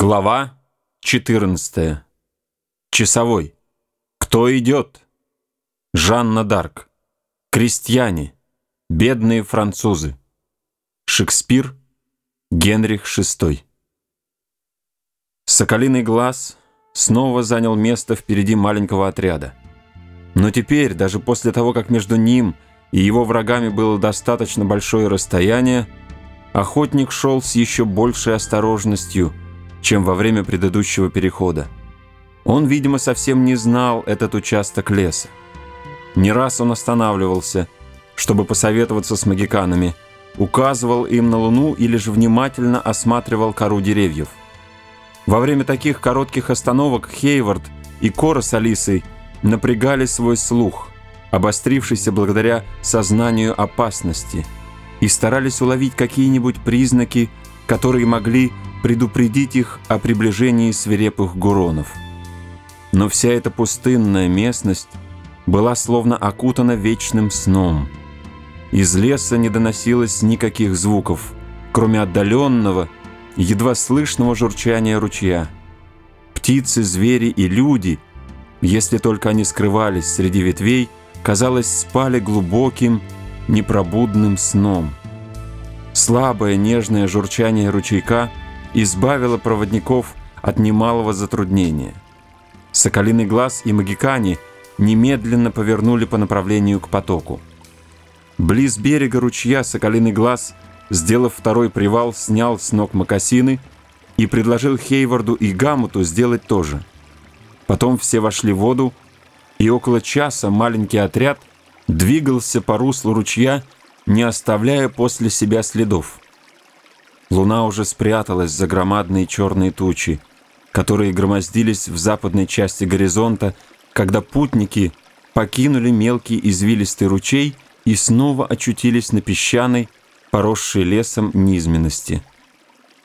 Глава 14. Часовой. Кто идет? Жанна Дарк. Крестьяне. Бедные французы. Шекспир. Генрих VI. Соколиный глаз снова занял место впереди маленького отряда. Но теперь, даже после того, как между ним и его врагами было достаточно большое расстояние, охотник шел с еще большей осторожностью – чем во время предыдущего перехода. Он, видимо, совсем не знал этот участок леса. Не раз он останавливался, чтобы посоветоваться с магиканами, указывал им на луну или же внимательно осматривал кору деревьев. Во время таких коротких остановок Хейвард и Кора с Алисой напрягали свой слух, обострившийся благодаря сознанию опасности, и старались уловить какие-нибудь признаки, которые могли предупредить их о приближении свирепых гуронов. Но вся эта пустынная местность была словно окутана вечным сном. Из леса не доносилось никаких звуков, кроме отдаленного, едва слышного журчания ручья. Птицы, звери и люди, если только они скрывались среди ветвей, казалось, спали глубоким, непробудным сном. Слабое нежное журчание ручейка – избавила проводников от немалого затруднения. Соколиный глаз и магикане немедленно повернули по направлению к потоку. Близ берега ручья Соколиный глаз, сделав второй привал, снял с ног мокасины и предложил Хейварду и Гамуту сделать то же. Потом все вошли в воду, и около часа маленький отряд двигался по руслу ручья, не оставляя после себя следов. Луна уже спряталась за громадные черные тучи, которые громоздились в западной части горизонта, когда путники покинули мелкий извилистый ручей и снова очутились на песчаной, поросшей лесом низменности.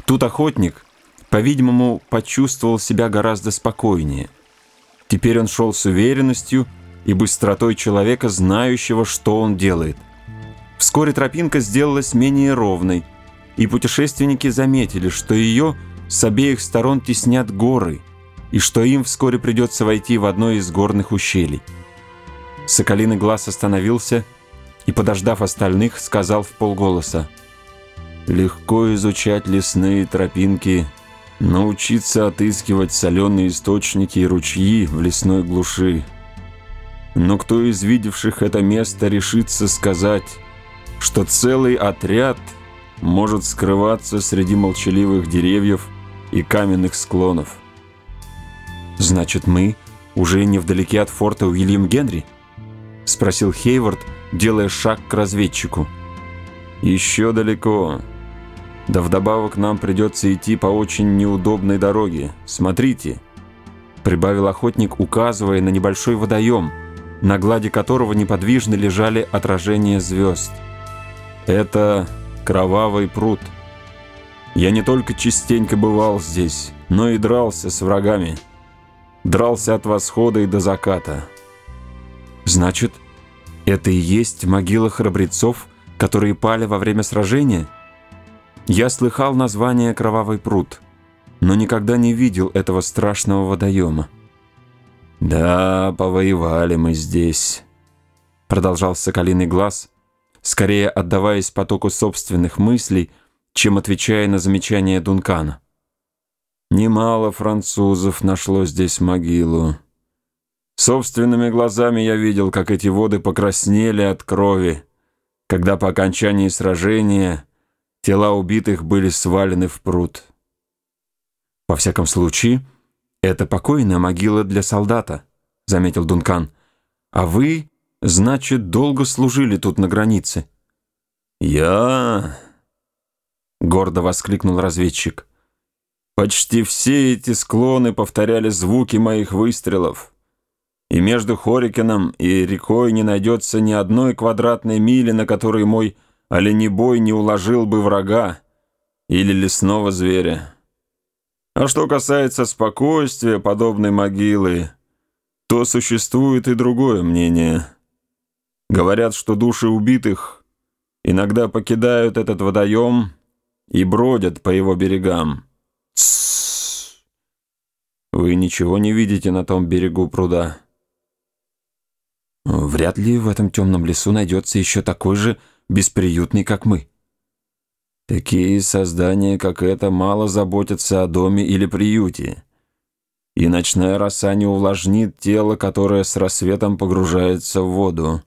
Тут охотник, по-видимому, почувствовал себя гораздо спокойнее. Теперь он шел с уверенностью и быстротой человека, знающего, что он делает. Вскоре тропинка сделалась менее ровной, и путешественники заметили, что ее с обеих сторон теснят горы, и что им вскоре придется войти в одно из горных ущелий. Соколиный глаз остановился и, подождав остальных, сказал в полголоса, «Легко изучать лесные тропинки, научиться отыскивать соленые источники и ручьи в лесной глуши. Но кто из видевших это место решится сказать, что целый отряд — может скрываться среди молчаливых деревьев и каменных склонов. «Значит, мы уже невдалеке от форта Уильям Генри?» — спросил Хейвард, делая шаг к разведчику. «Еще далеко. Да вдобавок нам придется идти по очень неудобной дороге. Смотрите!» — прибавил охотник, указывая на небольшой водоем, на глади которого неподвижно лежали отражения звезд. «Это кровавый пруд. Я не только частенько бывал здесь, но и дрался с врагами. Дрался от восхода и до заката. Значит, это и есть могила храбрецов, которые пали во время сражения? Я слыхал название «Кровавый пруд», но никогда не видел этого страшного водоема. «Да, повоевали мы здесь», — продолжал Соколиный глаз, скорее отдаваясь потоку собственных мыслей, чем отвечая на замечание Дункана. Немало французов нашло здесь могилу. Собственными глазами я видел, как эти воды покраснели от крови, когда по окончании сражения тела убитых были свалены в пруд. «Во всяком случае, это покойная могила для солдата», — заметил Дункан. «А вы Значит, долго служили тут на границе. Я... Гордо воскликнул разведчик. Почти все эти склоны повторяли звуки моих выстрелов. И между Хорикеном и рекой не найдется ни одной квадратной мили, на которой мой оленебой не уложил бы врага или лесного зверя. А что касается спокойствия подобной могилы, то существует и другое мнение — Говорят, что души убитых иногда покидают этот водоем и бродят по его берегам. Вы ничего не видите на том берегу пруда. Вряд ли в этом темном лесу найдется еще такой же бесприютный, как мы. Такие создания, как это, мало заботятся о доме или приюте. И ночная роса не увлажнит тело, которое с рассветом погружается в воду.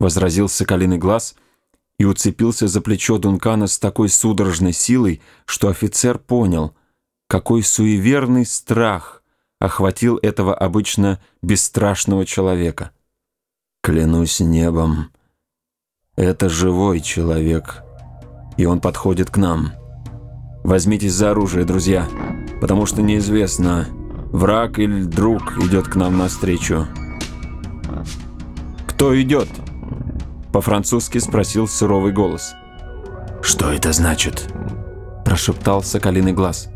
Возразил соколиный глаз и уцепился за плечо Дункана с такой судорожной силой, что офицер понял, какой суеверный страх охватил этого обычно бесстрашного человека. Клянусь небом, это живой человек, и он подходит к нам. Возьмитесь за оружие, друзья, потому что неизвестно, враг или друг идет к нам навстречу. «Кто идет?» По-французски спросил суровый голос. «Что это значит?» Прошептал соколиный глаз.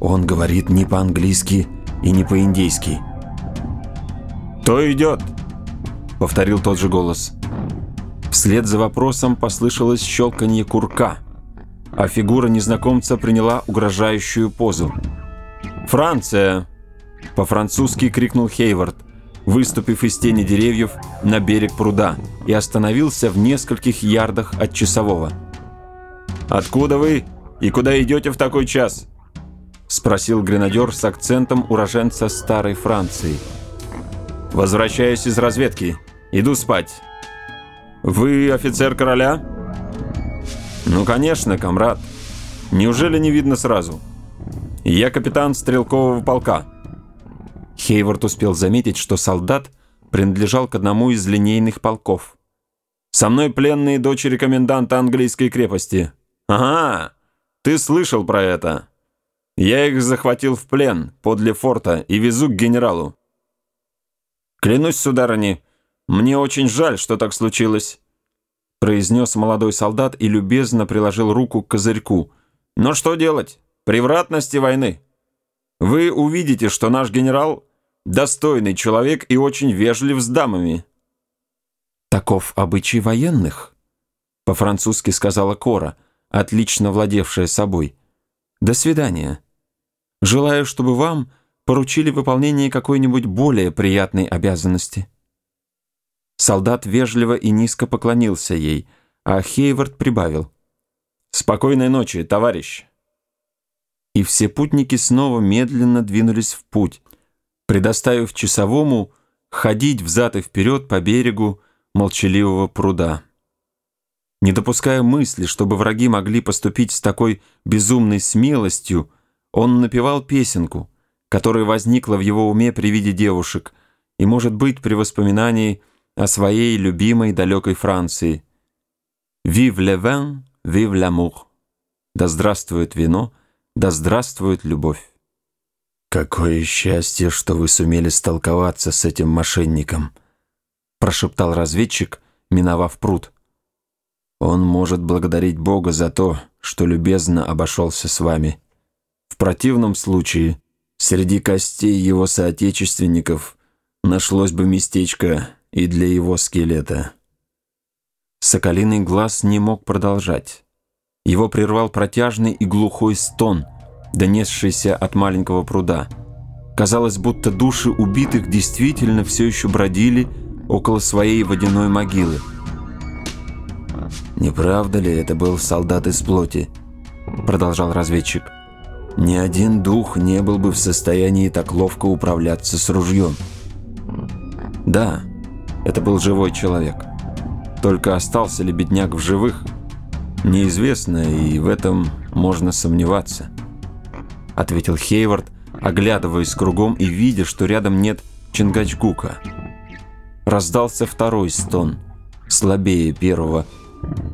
«Он говорит не по-английски и не по-индейски». «Кто идет?» Повторил тот же голос. Вслед за вопросом послышалось щелканье курка, а фигура незнакомца приняла угрожающую позу. «Франция!» – по-французски крикнул Хейвард, выступив из тени деревьев на берег пруда и остановился в нескольких ярдах от часового. «Откуда вы и куда идете в такой час?» – спросил гренадер с акцентом уроженца старой Франции. «Возвращаюсь из разведки. Иду спать». «Вы офицер короля?» «Ну, конечно, комрад. Неужели не видно сразу?» «Я капитан стрелкового полка». Хейвард успел заметить, что солдат принадлежал к одному из линейных полков. «Со мной пленные дочери коменданта английской крепости». «Ага, ты слышал про это. Я их захватил в плен подле форта и везу к генералу». «Клянусь, сударыни, мне очень жаль, что так случилось», произнес молодой солдат и любезно приложил руку к козырьку. «Но что делать? Превратности войны. Вы увидите, что наш генерал достойный человек и очень вежлив с дамами». «Таков обычай военных», — по-французски сказала Кора, отлично владевшая собой. «До свидания. Желаю, чтобы вам поручили выполнение какой-нибудь более приятной обязанности». Солдат вежливо и низко поклонился ей, а Хейвард прибавил. «Спокойной ночи, товарищ!» И все путники снова медленно двинулись в путь, предоставив часовому ходить взад и вперед по берегу молчаливого пруда. Не допуская мысли, чтобы враги могли поступить с такой безумной смелостью, он напевал песенку, которая возникла в его уме при виде девушек и, может быть, при воспоминании о своей любимой далекой Франции. «Vive le vin, vive l'amour!» «Да здравствует вино, да здравствует любовь!» «Какое счастье, что вы сумели столковаться с этим мошенником!» прошептал разведчик, миновав пруд. «Он может благодарить Бога за то, что любезно обошелся с вами. В противном случае, среди костей его соотечественников нашлось бы местечко и для его скелета. Соколиный глаз не мог продолжать. Его прервал протяжный и глухой стон, донесшийся от маленького пруда. Казалось, будто души убитых действительно все еще бродили около своей водяной могилы. «Не правда ли это был солдат из плоти?» Продолжал разведчик. «Ни один дух не был бы в состоянии так ловко управляться с ружьем». «Да, это был живой человек. Только остался ли бедняк в живых, неизвестно, и в этом можно сомневаться. Ответил Хейвард, оглядываясь кругом и видя, что рядом нет Чингачгука. Раздался второй стон, слабее первого.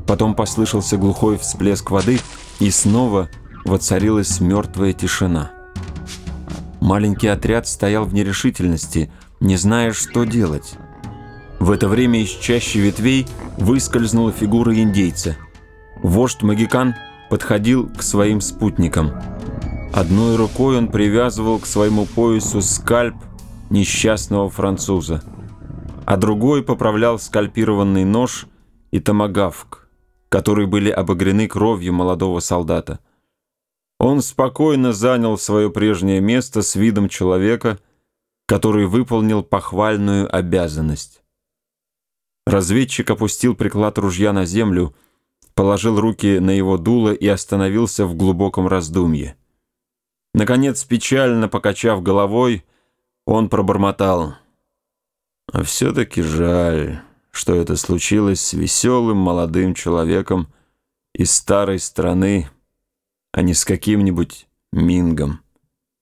Потом послышался глухой всплеск воды, и снова воцарилась мертвая тишина. Маленький отряд стоял в нерешительности, не зная, что делать. В это время из чащи ветвей выскользнула фигура индейца. Вождь Магикан подходил к своим спутникам. Одной рукой он привязывал к своему поясу скальп несчастного француза, а другой поправлял скальпированный нож и томагавк, которые были обогрены кровью молодого солдата. Он спокойно занял свое прежнее место с видом человека, который выполнил похвальную обязанность. Разведчик опустил приклад ружья на землю, положил руки на его дуло и остановился в глубоком раздумье. Наконец, печально покачав головой, он пробормотал. «А все-таки жаль, что это случилось с веселым молодым человеком из старой страны, а не с каким-нибудь Мингом».